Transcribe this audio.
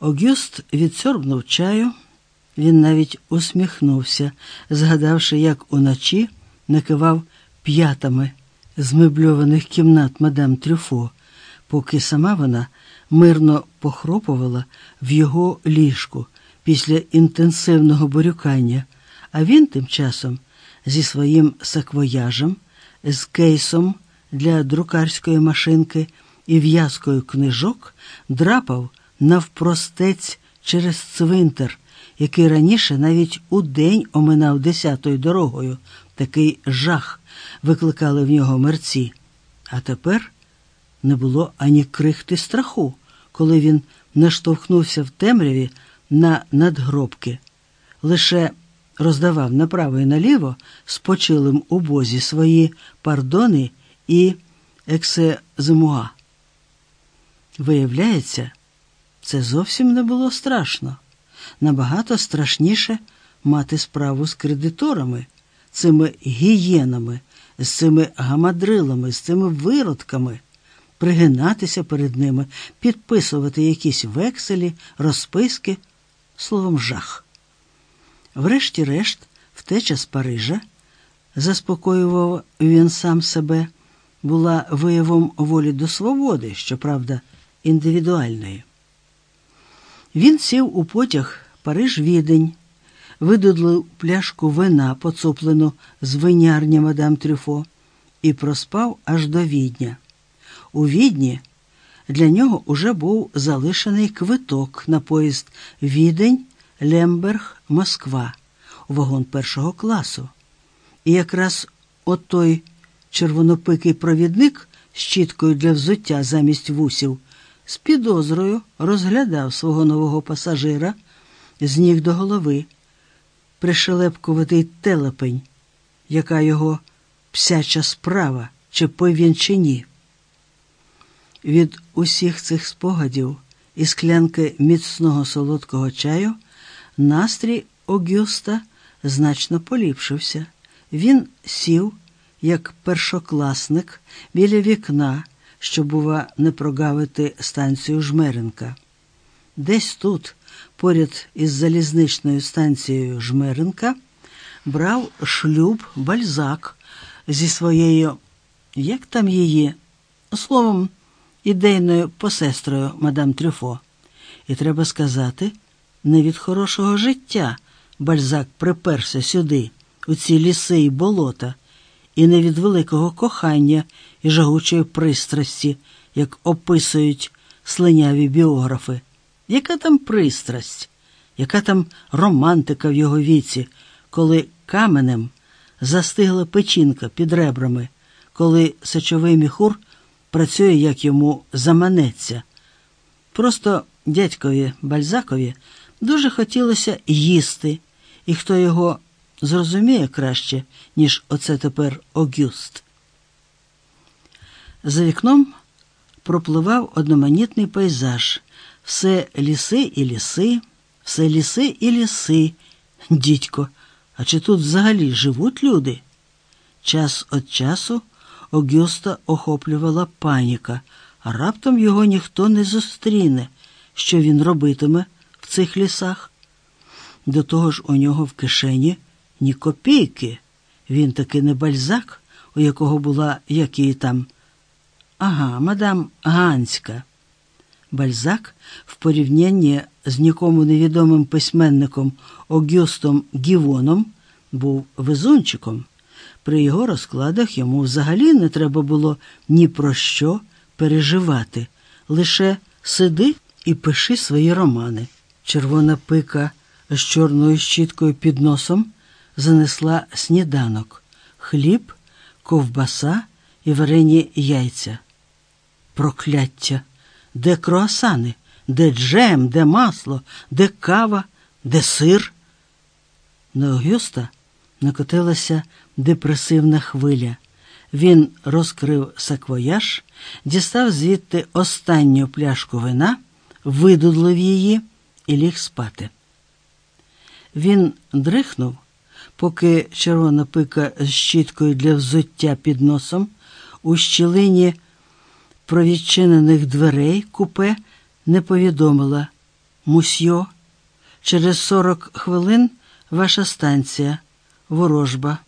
Огюст відсорбнув чаю. Він навіть усміхнувся, згадавши, як уночі накивав п'ятами з мебльованих кімнат мадам Трюфо, поки сама вона мирно похропувала в його ліжку після інтенсивного борюкання, а він тим часом зі своїм саквояжем, з кейсом для друкарської машинки і в'язкою книжок драпав навпростець через цвинтар, який раніше навіть у день оминав десятою дорогою. Такий жах викликали в нього мерці. А тепер не було ані крихти страху, коли він наштовхнувся в темряві на надгробки, лише роздавав направо і наліво спочилим у бозі свої пардони і ексеземуа. Виявляється, це зовсім не було страшно. Набагато страшніше мати справу з кредиторами, цими гієнами, з цими гамадрилами, з цими виродками, пригинатися перед ними, підписувати якісь векселі, розписки, словом, жах. Врешті-решт, втеча з Парижа, заспокоював він сам себе, була виявом волі до свободи, щоправда, індивідуальної. Він сів у потяг Париж відень, видудлив пляшку вина, поцуплену з винярня мадам Трюфо, і проспав аж до відня. У відні для нього уже був залишений квиток на поїзд Відень, Лемберг, Москва вагон першого класу. І якраз отой червонопикий провідник з щіткою для взуття замість вусів з підозрою розглядав свого нового пасажира з ніг до голови, пришелепкуватий телепень, яка його псяча справа, чи пив він чи ні. Від усіх цих спогадів і склянки міцного солодкого чаю настрій Огюста значно поліпшився. Він сів, як першокласник, біля вікна, що, бува, не прогавити станцію Жмеренка. Десь тут, поряд із залізничною станцією Жмеренка, брав шлюб бальзак зі своєю, як там її, словом, ідейною посестрою мадам Трюфо. І треба сказати, не від хорошого життя бальзак приперся сюди, у ці ліси і болота, і не від великого кохання і жагучої пристрасті, як описують слиняві біографи. Яка там пристрасть, яка там романтика в його віці, коли каменем застигла печінка під ребрами, коли сечовий міхур працює, як йому заманеться. Просто дядькові Бальзакові дуже хотілося їсти, і хто його зрозуміє краще, ніж оце тепер Огюст. За вікном пропливав одноманітний пейзаж, все ліси і ліси, все ліси і ліси. Дідько, а чи тут взагалі живуть люди? Час від часу Огюста охоплювала паніка, а раптом його ніхто не зустріне, що він робитиме в цих лісах. До того ж, у нього в кишені ні копійки. Він таки не бальзак, у якого була як її там. Ага, мадам Ганська. Бальзак в порівнянні з нікому невідомим письменником Огюстом Гівоном був везунчиком. При його розкладах йому взагалі не треба було ні про що переживати. Лише сиди і пиши свої романи. Червона пика з чорною щіткою під носом занесла сніданок, хліб, ковбаса і варені яйця. Прокляття! Де круасани, де джем, де масло, де кава, де сир? На Огюста накотилася депресивна хвиля. Він розкрив саквояж, дістав звідти останню пляшку вина, видудлив її і ліг спати. Він дрихнув, поки червона пика з щіткою для взуття під носом у щілині провідчинених дверей купе не повідомила Мусьо. Через 40 хвилин ваша станція. Ворожба.